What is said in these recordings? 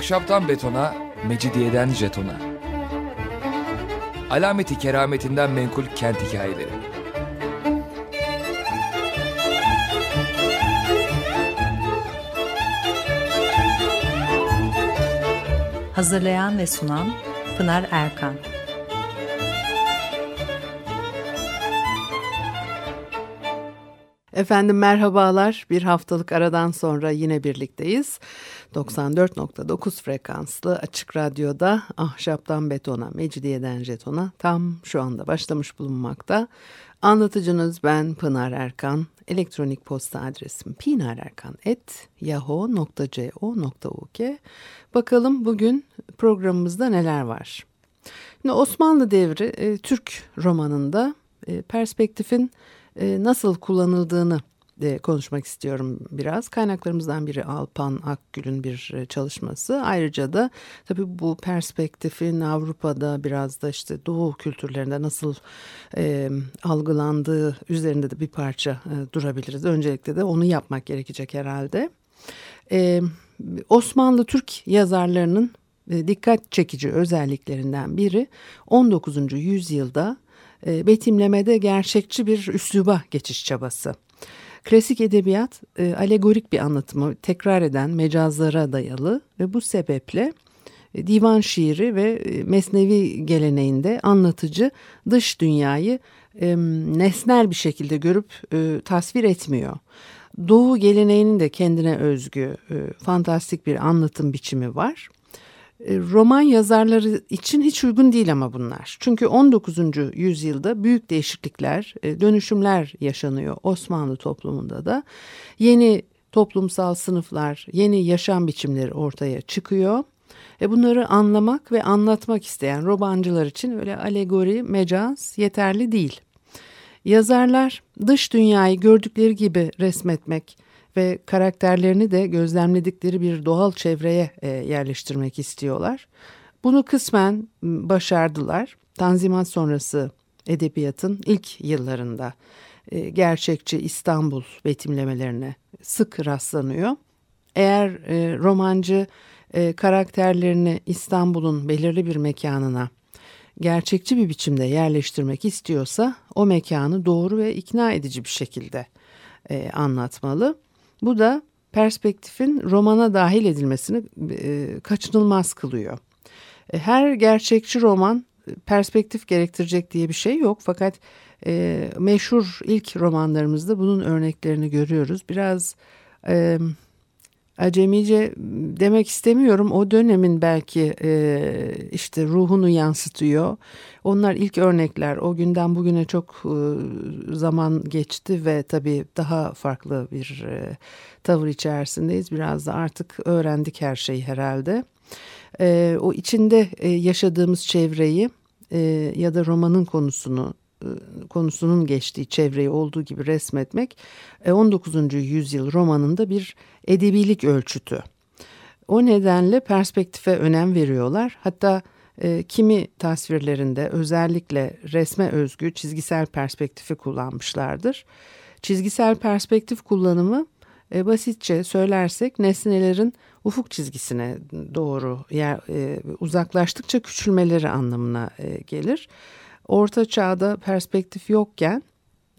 Ahşaptan betona, mecidiyeden jetona. Alameti kerametinden menkul kent hikayeleri. Hazırlayan ve sunan Pınar Erkan. Efendim merhabalar. Bir haftalık aradan sonra yine birlikteyiz. 94.9 frekanslı açık radyoda ahşaptan betona, mecidiyeden jetona tam şu anda başlamış bulunmakta. Anlatıcınız ben Pınar Erkan. Elektronik posta adresim pinarerkan.yahoo.co.uk Bakalım bugün programımızda neler var. Şimdi Osmanlı devri e, Türk romanında e, perspektifin e, nasıl kullanıldığını de konuşmak istiyorum biraz. Kaynaklarımızdan biri Alpan Akgül'ün bir e, çalışması. Ayrıca da tabii bu perspektifin Avrupa'da biraz da işte Doğu kültürlerinde nasıl e, algılandığı üzerinde de bir parça e, durabiliriz. Öncelikle de onu yapmak gerekecek herhalde. E, Osmanlı Türk yazarlarının e, dikkat çekici özelliklerinden biri 19. yüzyılda e, betimlemede gerçekçi bir üsluba geçiş çabası. Klasik edebiyat e, alegorik bir anlatımı tekrar eden mecazlara dayalı ve bu sebeple e, divan şiiri ve e, mesnevi geleneğinde anlatıcı dış dünyayı nesnel bir şekilde görüp tasvir etmiyor. Doğu geleneğinin de kendine özgü fantastik bir anlatım biçimi var. E, roman yazarları için hiç uygun değil ama bunlar. Çünkü 19. yüzyılda büyük değişiklikler, e, dönüşümler yaşanıyor Osmanlı toplumunda da. Yeni toplumsal sınıflar, yeni yaşam biçimleri ortaya çıkıyor. E bunları anlamak ve anlatmak isteyen romancılar için öyle alegori, mecaz yeterli değil. Yazarlar dış dünyayı gördükleri gibi resmetmek, ve karakterlerini de gözlemledikleri bir doğal çevreye e, yerleştirmek istiyorlar. Bunu kısmen başardılar. Tanzimat sonrası edebiyatın ilk yıllarında e, gerçekçi İstanbul betimlemelerine sık rastlanıyor. Eğer e, romancı e, karakterlerini İstanbul'un belirli bir mekanına gerçekçi bir biçimde yerleştirmek istiyorsa o mekanı doğru ve ikna edici bir şekilde e, anlatmalı. Bu da perspektifin romana dahil edilmesini e, kaçınılmaz kılıyor. E, her gerçekçi roman e, perspektif gerektirecek diye bir şey yok fakat e, meşhur ilk romanlarımızda bunun örneklerini görüyoruz. Biraz e, acemice demek istemiyorum. O dönemin belki e, işte ruhunu yansıtıyor. Onlar ilk örnekler. O günden bugüne çok e, zaman geçti ve tabii daha farklı bir e, tavır içerisindeyiz. Biraz da artık öğrendik her şeyi herhalde. E, o içinde e, yaşadığımız çevreyi e, ya da romanın konusunu konusunun geçtiği çevreyi olduğu gibi resmetmek 19. E, yüzyıl romanında bir edebilik ölçütü. O nedenle perspektife önem veriyorlar. Hatta e, kimi tasvirlerinde özellikle resme özgü çizgisel perspektifi kullanmışlardır. Çizgisel perspektif kullanımı e, basitçe söylersek nesnelerin ufuk çizgisine doğru yer, e, uzaklaştıkça küçülmeleri anlamına e, gelir. Orta çağda perspektif yokken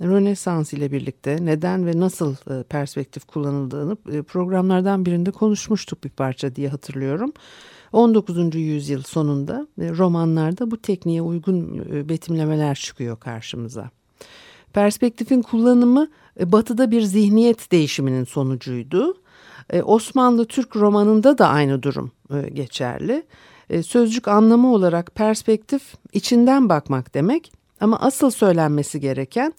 Rönesans ile birlikte neden ve nasıl e, perspektif kullanıldığını e, programlardan birinde konuşmuştuk bir parça diye hatırlıyorum. 19. yüzyıl sonunda e, romanlarda bu tekniğe uygun betimlemeler çıkıyor karşımıza. Perspektifin kullanımı batıda bir zihniyet değişiminin sonucuydu. Osmanlı Türk romanında da aynı durum geçerli. Sözcük anlamı olarak perspektif içinden bakmak demek ama asıl söylenmesi gereken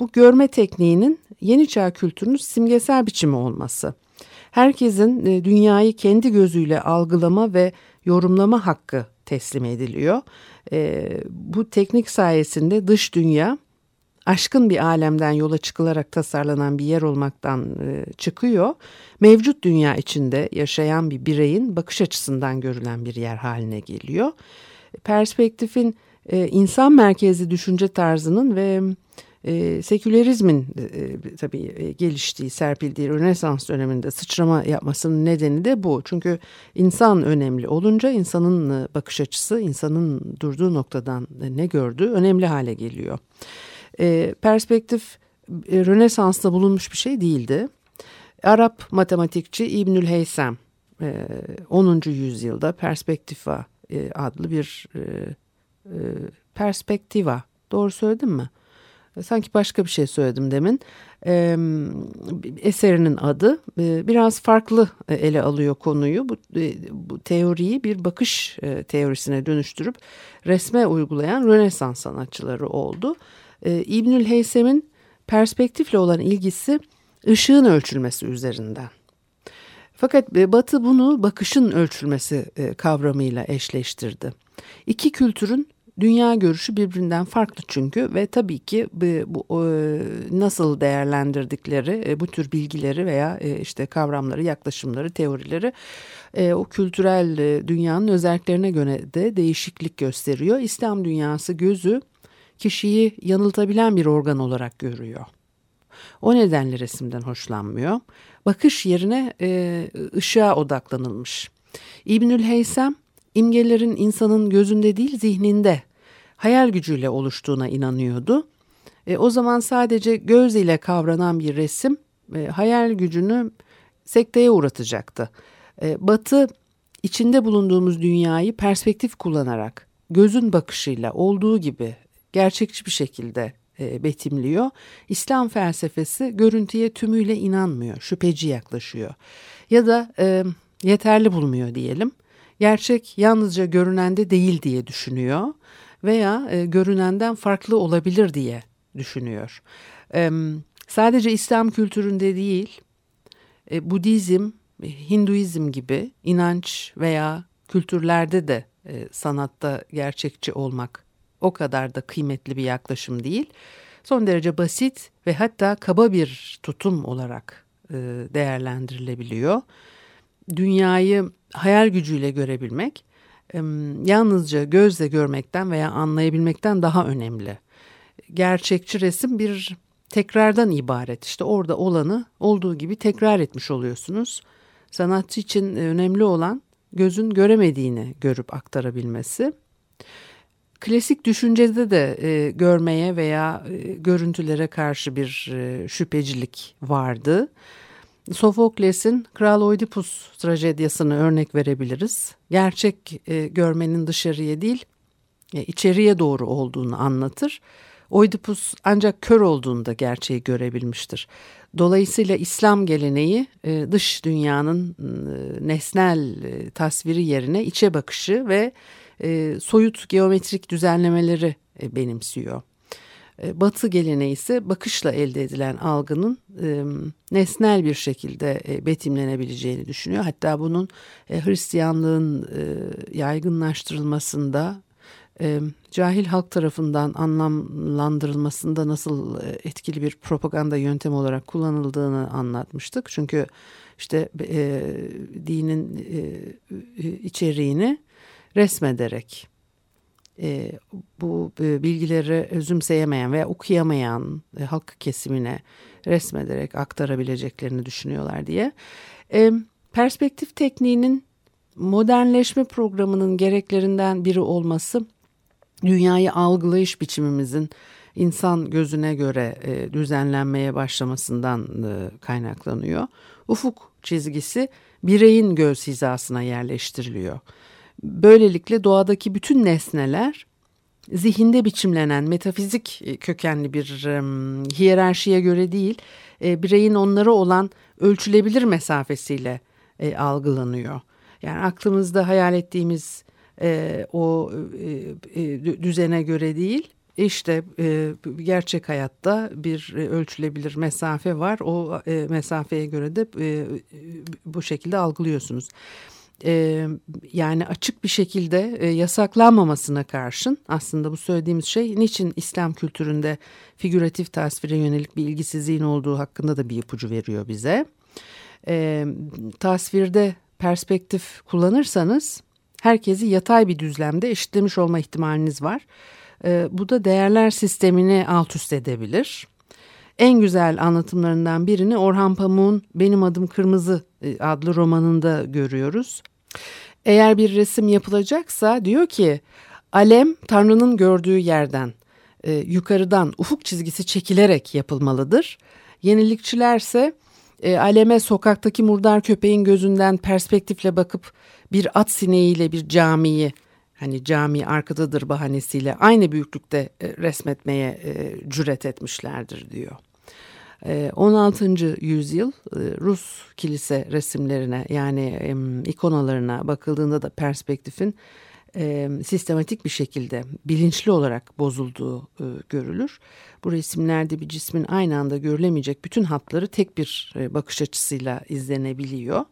bu görme tekniğinin yeni çağ kültürünün simgesel biçimi olması. Herkesin e, dünyayı kendi gözüyle algılama ve yorumlama hakkı teslim ediliyor. E, bu teknik sayesinde dış dünya aşkın bir alemden yola çıkılarak tasarlanan bir yer olmaktan e, çıkıyor. Mevcut dünya içinde yaşayan bir bireyin bakış açısından görülen bir yer haline geliyor. Perspektifin insan merkezli düşünce tarzının ve E, sekülerizmin e, tabii e, geliştiği, serpildiği Rönesans döneminde sıçrama yapmasının nedeni de bu. Çünkü insan önemli olunca insanın e, bakış açısı, insanın durduğu noktadan ne gördüğü önemli hale geliyor. E, perspektif e, Rönesans'ta bulunmuş bir şey değildi. Arap matematikçi İbnül Heysem 10. E, yüzyılda Perspektiva e, adlı bir perspektiva doğru söyledim mi? Sanki başka bir şey söyledim demin. Eserinin adı biraz farklı ele alıyor konuyu. Bu, bu teoriyi bir bakış teorisine dönüştürüp resme uygulayan Rönesans sanatçıları oldu. İbnül Heysem'in perspektifle olan ilgisi ışığın ölçülmesi üzerinden. Fakat e, Batı bunu bakışın ölçülmesi e, kavramıyla eşleştirdi. İki kültürün dünya görüşü birbirinden farklı çünkü ve tabii ki bu, e, nasıl değerlendirdikleri bu tür bilgileri veya işte kavramları, yaklaşımları, teorileri o kültürel dünyanın özelliklerine göre de değişiklik gösteriyor. İslam dünyası gözü kişiyi yanıltabilen bir organ olarak görüyor. O nedenle resimden hoşlanmıyor. Bakış yerine e, ışığa odaklanılmış. İbnül Heysem imgelerin insanın gözünde değil zihninde hayal gücüyle oluştuğuna inanıyordu. E, o zaman sadece göz ile kavranan bir resim e, hayal gücünü sekteye uğratacaktı. E, Batı içinde bulunduğumuz dünyayı perspektif kullanarak gözün bakışıyla olduğu gibi gerçekçi bir şekilde e, betimliyor. İslam felsefesi görüntüye tümüyle inanmıyor, şüpheci yaklaşıyor. Ya da e, yeterli bulmuyor diyelim. Gerçek yalnızca görünende değil diye düşünüyor veya e, görünenden farklı olabilir diye düşünüyor. E, sadece İslam kültüründe değil, e, Budizm, Hinduizm gibi inanç veya kültürlerde de e, sanatta gerçekçi olmak o kadar da kıymetli bir yaklaşım değil. Son derece basit ve hatta kaba bir tutum olarak e, değerlendirilebiliyor. Dünyayı hayal gücüyle görebilmek e, yalnızca gözle görmekten veya anlayabilmekten daha önemli. Gerçekçi resim bir tekrardan ibaret. İşte orada olanı olduğu gibi tekrar etmiş oluyorsunuz. Sanatçı için önemli olan gözün göremediğini görüp aktarabilmesi klasik düşüncede de e, görmeye veya e, görüntülere karşı bir e, şüphecilik vardı. Sofokles'in Kral Oidipus trajedyasını örnek verebiliriz. Gerçek e, görmenin dışarıya değil, e, içeriye doğru olduğunu anlatır. Oidipus ancak kör olduğunda gerçeği görebilmiştir. Dolayısıyla İslam geleneği e, dış dünyanın e, nesnel e, tasviri yerine içe bakışı ve e, soyut geometrik düzenlemeleri e, benimsiyor. E, batı geleneği ise bakışla elde edilen algının e, nesnel bir şekilde e, betimlenebileceğini düşünüyor. Hatta bunun e, Hristiyanlığın e, yaygınlaştırılmasında e, cahil halk tarafından anlamlandırılmasında nasıl e, etkili bir propaganda yöntemi olarak kullanıldığını anlatmıştık. Çünkü işte e, dinin e, içeriğini resmederek e, bu e, bilgileri özümseyemeyen veya okuyamayan e, halk kesimine resmederek aktarabileceklerini düşünüyorlar diye. E, perspektif tekniğinin modernleşme programının gereklerinden biri olması dünyayı algılayış biçimimizin insan gözüne göre e, düzenlenmeye başlamasından e, kaynaklanıyor. Ufuk çizgisi bireyin göz hizasına yerleştiriliyor. Böylelikle doğadaki bütün nesneler zihinde biçimlenen metafizik e, kökenli bir hiyerarşiye göre değil, e, bireyin onlara olan ölçülebilir mesafesiyle e, algılanıyor. Yani aklımızda hayal ettiğimiz o düzene göre değil, işte gerçek hayatta bir ölçülebilir mesafe var. O mesafeye göre de bu şekilde algılıyorsunuz e, yani açık bir şekilde e, yasaklanmamasına karşın aslında bu söylediğimiz şey niçin İslam kültüründe figüratif tasvire yönelik bir ilgisizliğin olduğu hakkında da bir ipucu veriyor bize. E, tasvirde perspektif kullanırsanız herkesi yatay bir düzlemde eşitlemiş olma ihtimaliniz var. E, bu da değerler sistemini alt üst edebilir. En güzel anlatımlarından birini Orhan Pamuk'un Benim Adım Kırmızı e, adlı romanında görüyoruz. Eğer bir resim yapılacaksa diyor ki alem Tanrı'nın gördüğü yerden e, yukarıdan ufuk çizgisi çekilerek yapılmalıdır. Yenilikçilerse e, aleme sokaktaki murdar köpeğin gözünden perspektifle bakıp bir at sineğiyle bir camiyi hani cami arkadadır bahanesiyle aynı büyüklükte e, resmetmeye e, cüret etmişlerdir diyor. 16. yüzyıl Rus kilise resimlerine yani ikonalarına bakıldığında da perspektifin sistematik bir şekilde bilinçli olarak bozulduğu görülür. Bu resimlerde bir cismin aynı anda görülemeyecek bütün hatları tek bir bakış açısıyla izlenebiliyor.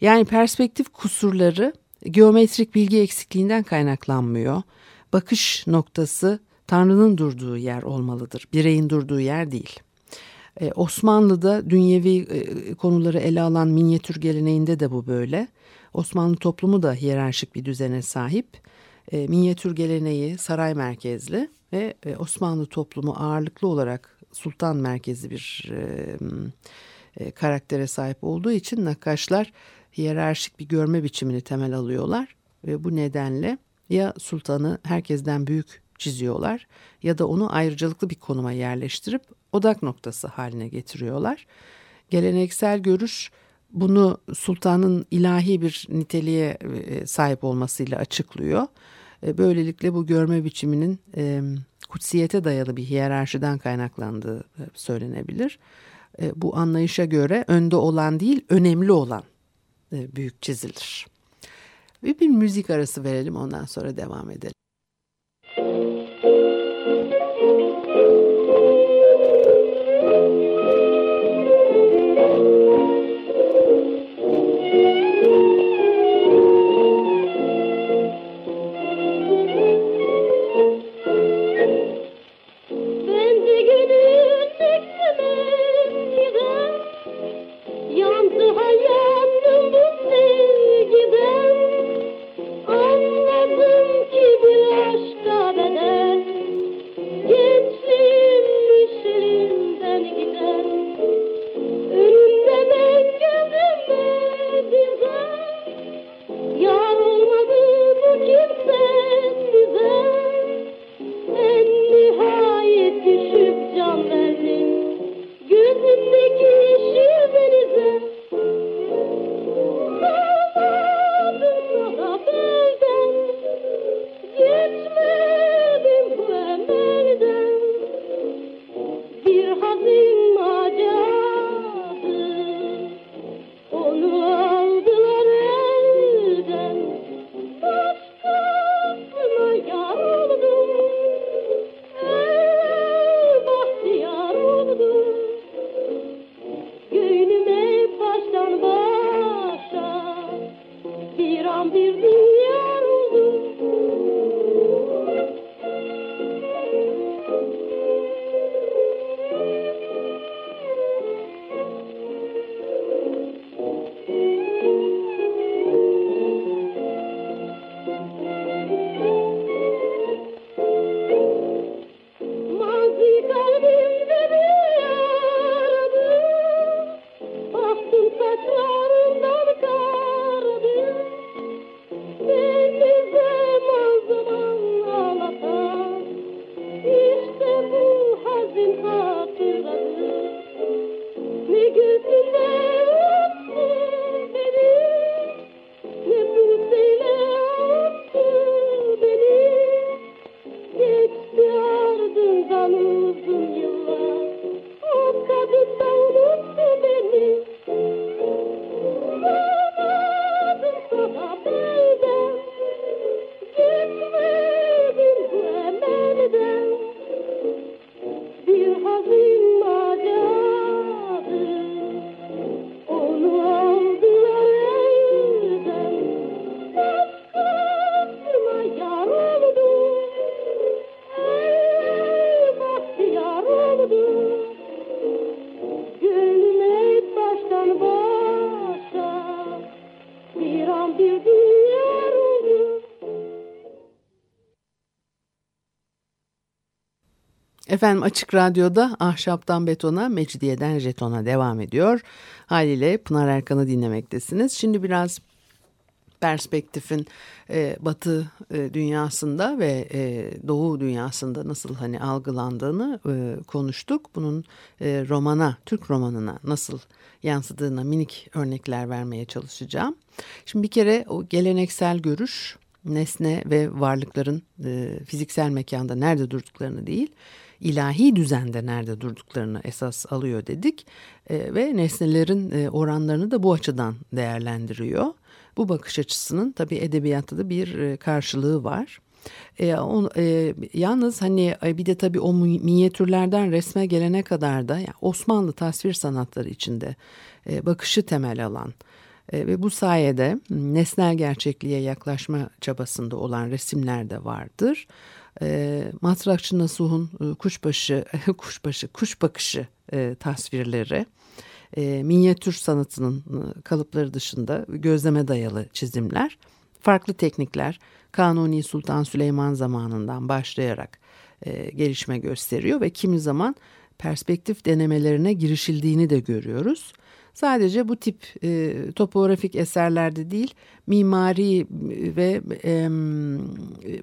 Yani perspektif kusurları geometrik bilgi eksikliğinden kaynaklanmıyor. Bakış noktası Tanrı'nın durduğu yer olmalıdır. Bireyin durduğu yer değil. Ee, Osmanlı'da dünyevi e, konuları ele alan minyatür geleneğinde de bu böyle. Osmanlı toplumu da hiyerarşik bir düzene sahip. E, minyatür geleneği saray merkezli ve e, Osmanlı toplumu ağırlıklı olarak sultan merkezi bir e, e, karaktere sahip olduğu için nakkaşlar hiyerarşik bir görme biçimini temel alıyorlar ve bu nedenle ya sultanı herkesten büyük çiziyorlar ya da onu ayrıcalıklı bir konuma yerleştirip odak noktası haline getiriyorlar. Geleneksel görüş bunu sultanın ilahi bir niteliğe e, sahip olmasıyla açıklıyor. E, böylelikle bu görme biçiminin e, kutsiyete dayalı bir hiyerarşiden kaynaklandığı söylenebilir. Bu anlayışa göre önde olan değil önemli olan büyük çizilir. Bir, bir müzik arası verelim ondan sonra devam edelim. Efendim Açık Radyo'da Ahşaptan Betona, Mecidiyeden Jeton'a devam ediyor. Haliyle Pınar Erkan'ı dinlemektesiniz. Şimdi biraz perspektifin e, Batı e, dünyasında ve e, Doğu dünyasında nasıl hani algılandığını e, konuştuk. Bunun e, romana, Türk romanına nasıl yansıdığına minik örnekler vermeye çalışacağım. Şimdi bir kere o geleneksel görüş nesne ve varlıkların e, fiziksel mekanda nerede durduklarını değil, ilahi düzende nerede durduklarını esas alıyor dedik e, ve nesnelerin e, oranlarını da bu açıdan değerlendiriyor. Bu bakış açısının tabii edebiyatta da bir e, karşılığı var. E, on, e, yalnız hani e, bir de tabii o minyatürlerden resme gelene kadar da yani Osmanlı tasvir sanatları içinde e, bakışı temel alan e, ve bu sayede nesnel gerçekliğe yaklaşma çabasında olan resimler de vardır. E, Matrakçı Nasuh'un e, kuşbaşı, kuşbaşı, kuş bakışı e, tasvirleri e, minyatür sanatının e, kalıpları dışında gözleme dayalı çizimler, farklı teknikler Kanuni Sultan Süleyman zamanından başlayarak e, gelişme gösteriyor ve kimi zaman perspektif denemelerine girişildiğini de görüyoruz. Sadece bu tip e, topografik eserlerde değil, mimari ve e,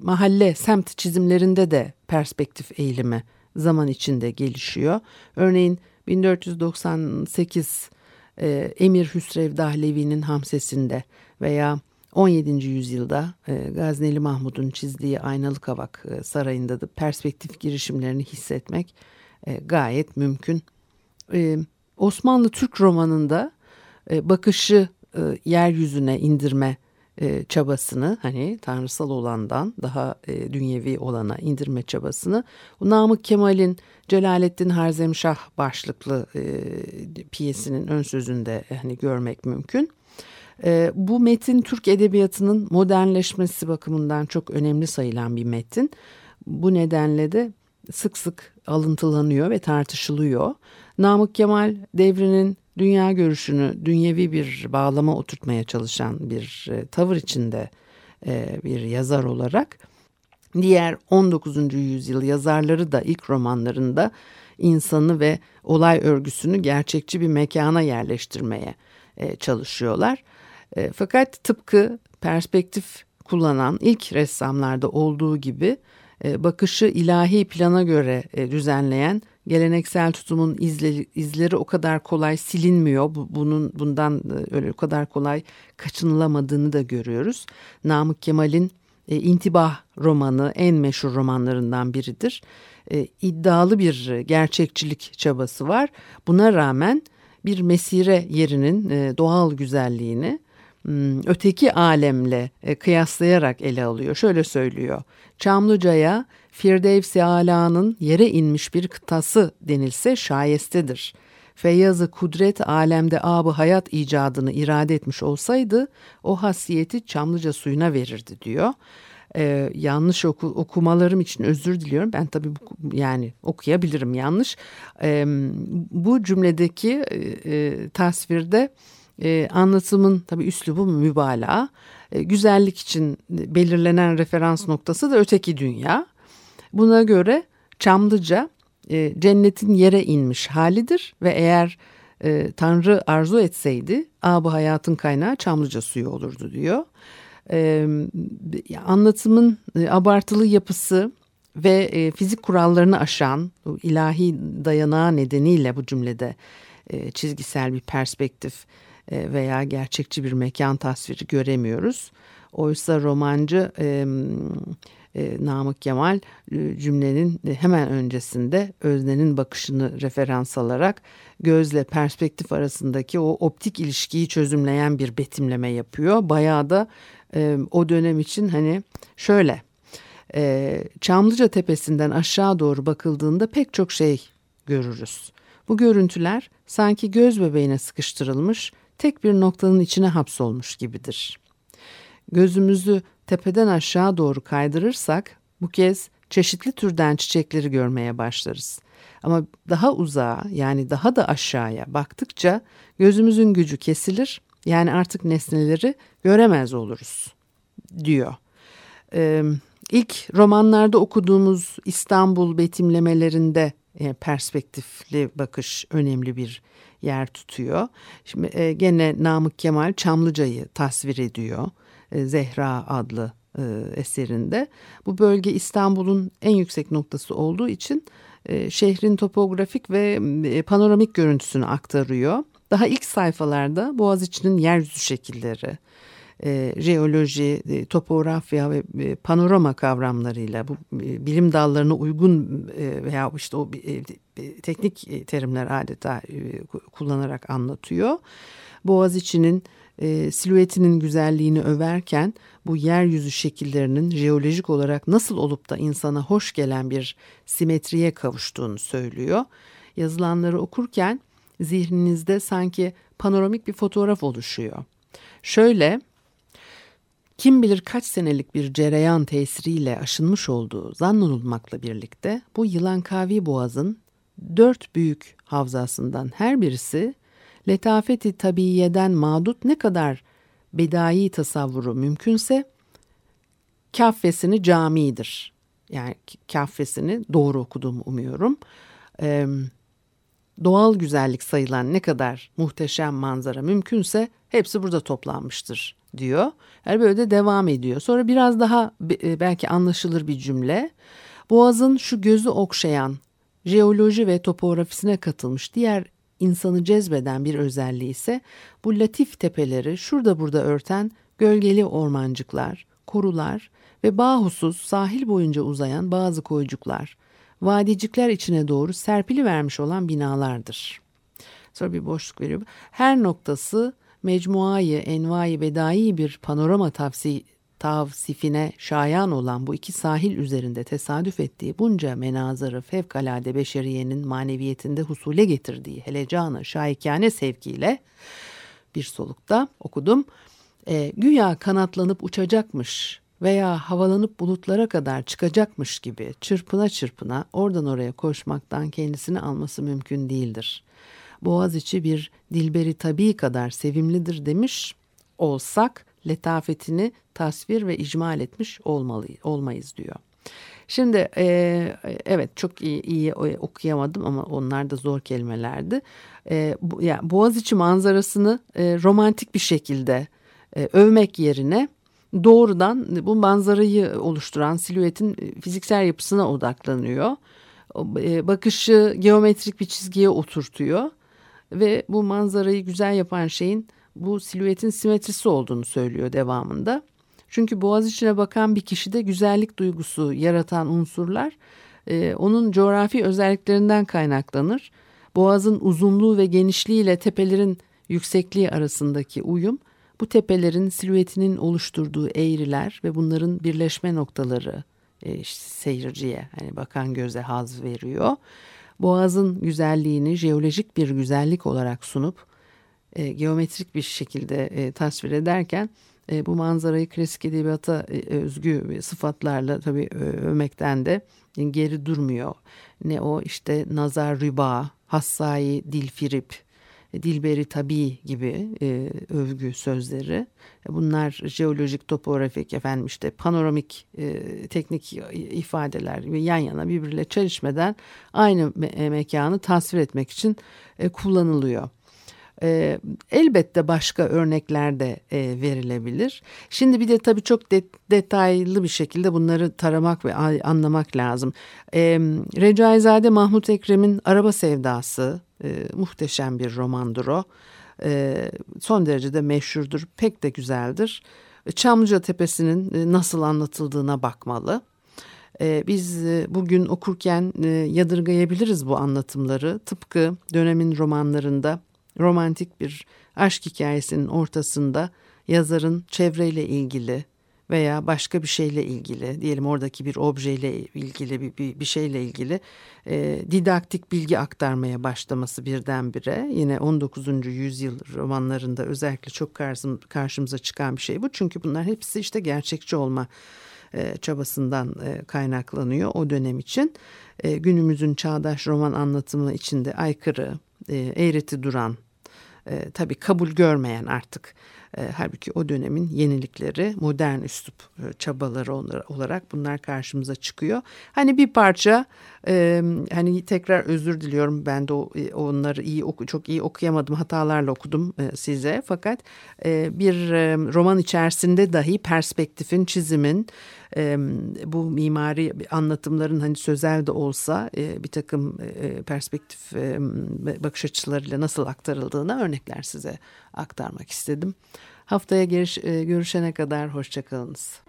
mahalle, semt çizimlerinde de perspektif eğilimi zaman içinde gelişiyor. Örneğin 1498 e, Emir Hüsrev Dahlevi'nin Hamsesi'nde veya 17. yüzyılda e, Gazneli Mahmud'un çizdiği Aynalı Kavak e, Sarayı'nda da perspektif girişimlerini hissetmek e, gayet mümkün. E, Osmanlı Türk romanında e, bakışı e, yeryüzüne indirme e, çabasını hani tanrısal olandan daha e, dünyevi olana indirme çabasını Namık Kemal'in Celalettin Harzemşah başlıklı e, piyesinin ön sözünde e, hani görmek mümkün. E, bu metin Türk edebiyatının modernleşmesi bakımından çok önemli sayılan bir metin. Bu nedenle de sık sık alıntılanıyor ve tartışılıyor. Namık Kemal devrinin dünya görüşünü dünyevi bir bağlama oturtmaya çalışan bir e, tavır içinde e, bir yazar olarak diğer 19. yüzyıl yazarları da ilk romanlarında insanı ve olay örgüsünü gerçekçi bir mekana yerleştirmeye e, çalışıyorlar. Fakat tıpkı perspektif kullanan ilk ressamlarda olduğu gibi bakışı ilahi plana göre düzenleyen geleneksel tutumun izleri, izleri o kadar kolay silinmiyor. Bunun bundan e, öyle o kadar kolay kaçınılamadığını da görüyoruz. Namık Kemal'in e, İntibah romanı en meşhur romanlarından biridir. E, iddialı bir gerçekçilik çabası var. Buna rağmen bir mesire yerinin e, doğal güzelliğini öteki alemle e, kıyaslayarak ele alıyor. Şöyle söylüyor. Çamlıca'ya Firdevs-i Ala'nın yere inmiş bir kıtası denilse şayestedir. Feyyazı kudret alemde abı hayat icadını irade etmiş olsaydı o hasiyeti Çamlıca suyuna verirdi diyor. Ee, yanlış oku, okumalarım için özür diliyorum. Ben tabii bu, yani okuyabilirim yanlış. Ee, bu cümledeki e, e, tasvirde e, anlatımın tabii üslubu mübalağa. E, güzellik için belirlenen referans noktası da öteki dünya. Buna göre Çamlıca e, cennetin yere inmiş halidir ve eğer e, Tanrı arzu etseydi abı hayatın kaynağı Çamlıca suyu olurdu diyor. E, anlatımın e, abartılı yapısı ve e, fizik kurallarını aşan ilahi dayanağı nedeniyle bu cümlede e, çizgisel bir perspektif veya gerçekçi bir mekan tasviri göremiyoruz. Oysa romancı e, e, Namık Kemal e, cümlenin hemen öncesinde öznenin bakışını referans alarak gözle perspektif arasındaki o optik ilişkiyi çözümleyen bir betimleme yapıyor. Bayağı da e, o dönem için hani şöyle e, Çamlıca Tepesi'nden aşağı doğru bakıldığında pek çok şey görürüz. Bu görüntüler sanki göz bebeğine sıkıştırılmış tek bir noktanın içine hapsolmuş gibidir. Gözümüzü tepeden aşağı doğru kaydırırsak bu kez çeşitli türden çiçekleri görmeye başlarız. Ama daha uzağa yani daha da aşağıya baktıkça gözümüzün gücü kesilir yani artık nesneleri göremez oluruz diyor. Ee, ilk romanlarda okuduğumuz İstanbul betimlemelerinde e, perspektifli bakış önemli bir yer tutuyor. Şimdi e, gene Namık Kemal Çamlıca'yı tasvir ediyor. E, Zehra adlı e, eserinde. Bu bölge İstanbul'un en yüksek noktası olduğu için e, şehrin topografik ve e, panoramik görüntüsünü aktarıyor. Daha ilk sayfalarda Boğaziçi'nin yeryüzü şekilleri, e, jeoloji, e, topografya ve e, panorama kavramlarıyla bu e, bilim dallarına uygun e, veya işte o e, e, teknik terimler adeta e, kullanarak anlatıyor. Boğaziçi'nin e, silüetinin güzelliğini överken bu yeryüzü şekillerinin jeolojik olarak nasıl olup da insana hoş gelen bir simetriye kavuştuğunu söylüyor. Yazılanları okurken zihninizde sanki panoramik bir fotoğraf oluşuyor. Şöyle kim bilir kaç senelik bir cereyan tesiriyle aşınmış olduğu zannolunmakla birlikte bu yılan kavi boğazın dört büyük havzasından her birisi letafeti tabiyeden mağdut ne kadar bedai tasavvuru mümkünse kaffesini camidir. Yani kaffesini doğru okuduğumu umuyorum. Ee, doğal güzellik sayılan ne kadar muhteşem manzara mümkünse hepsi burada toplanmıştır diyor. Yani böyle de devam ediyor. Sonra biraz daha e, belki anlaşılır bir cümle. Boğaz'ın şu gözü okşayan jeoloji ve topografisine katılmış diğer insanı cezbeden bir özelliği ise bu latif tepeleri şurada burada örten gölgeli ormancıklar, korular ve bahusuz sahil boyunca uzayan bazı koycuklar, vadicikler içine doğru serpili vermiş olan binalardır. Sonra bir boşluk veriyor. Her noktası mecmuayı envai bedai bir panorama tavsi, tavsifine şayan olan bu iki sahil üzerinde tesadüf ettiği bunca menazarı fevkalade beşeriyenin maneviyetinde husule getirdiği helecanı şahikane sevkiyle bir solukta okudum. E, güya kanatlanıp uçacakmış veya havalanıp bulutlara kadar çıkacakmış gibi çırpına çırpına oradan oraya koşmaktan kendisini alması mümkün değildir. Boğaziçi bir dilberi tabii kadar sevimlidir demiş olsak letafetini tasvir ve icmal etmiş olmalı, olmayız diyor. Şimdi e, evet çok iyi, iyi okuyamadım ama onlar da zor kelimelerdi. E, bu, yani Boğaziçi manzarasını e, romantik bir şekilde e, övmek yerine doğrudan bu manzarayı oluşturan silüetin fiziksel yapısına odaklanıyor. E, bakışı geometrik bir çizgiye oturtuyor ve bu manzarayı güzel yapan şeyin bu silüetin simetrisi olduğunu söylüyor devamında. Çünkü boğaz içine bakan bir kişide güzellik duygusu yaratan unsurlar e, onun coğrafi özelliklerinden kaynaklanır. Boğazın uzunluğu ve genişliğiyle tepelerin yüksekliği arasındaki uyum bu tepelerin silüetinin oluşturduğu eğriler ve bunların birleşme noktaları e, seyirciye hani bakan göze haz veriyor. Boğazın güzelliğini jeolojik bir güzellik olarak sunup e, geometrik bir şekilde e, tasvir ederken e, bu manzarayı klasik edebiyata e, özgü sıfatlarla tabii e, övmekten de geri durmuyor. Ne o işte nazar rüba, hassai dilfirip, dilberi tabi gibi e, övgü sözleri. E, bunlar jeolojik, topografik, efendim işte panoramik e, teknik ifadeler yan yana birbiriyle çelişmeden aynı me mekanı tasvir etmek için e, kullanılıyor. E, elbette başka örnekler de e, verilebilir. Şimdi bir de tabii çok de, detaylı bir şekilde bunları taramak ve anlamak lazım. E, Recaizade Mahmut Ekrem'in Araba Sevdası e, muhteşem bir romandır o. E, son derece de meşhurdur, pek de güzeldir. Çamlıca Tepesi'nin e, nasıl anlatıldığına bakmalı. E, biz e, bugün okurken yadırgayabiliriz bu anlatımları. Tıpkı dönemin romanlarında romantik bir aşk hikayesinin ortasında yazarın çevreyle ilgili veya başka bir şeyle ilgili diyelim oradaki bir objeyle ilgili bir, bir, bir şeyle ilgili e, didaktik bilgi aktarmaya başlaması birdenbire yine 19. yüzyıl romanlarında özellikle çok karşım, karşımıza çıkan bir şey bu çünkü bunlar hepsi işte gerçekçi olma e, çabasından e, kaynaklanıyor o dönem için e, günümüzün çağdaş roman anlatımı içinde aykırı eğreti duran e, tabii kabul görmeyen artık E, halbuki o dönemin yenilikleri, modern üslup e, çabaları olarak bunlar karşımıza çıkıyor. Hani bir parça e, hani tekrar özür diliyorum ben de o, e, onları iyi oku, çok iyi okuyamadım hatalarla okudum e, size fakat e, bir e, roman içerisinde dahi perspektifin çizimin e, bu mimari anlatımların hani sözel de olsa e, bir takım e, perspektif e, bakış açılarıyla nasıl aktarıldığına örnekler size aktarmak istedim. Haftaya giriş, e, görüşene kadar hoşçakalınız.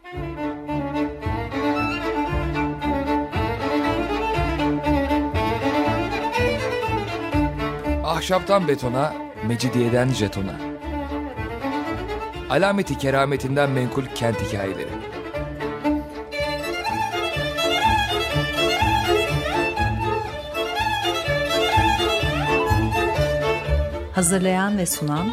Ahşaptan betona, mecidiyeden jetona. Alameti kerametinden menkul kent hikayeleri. Hazırlayan ve sunan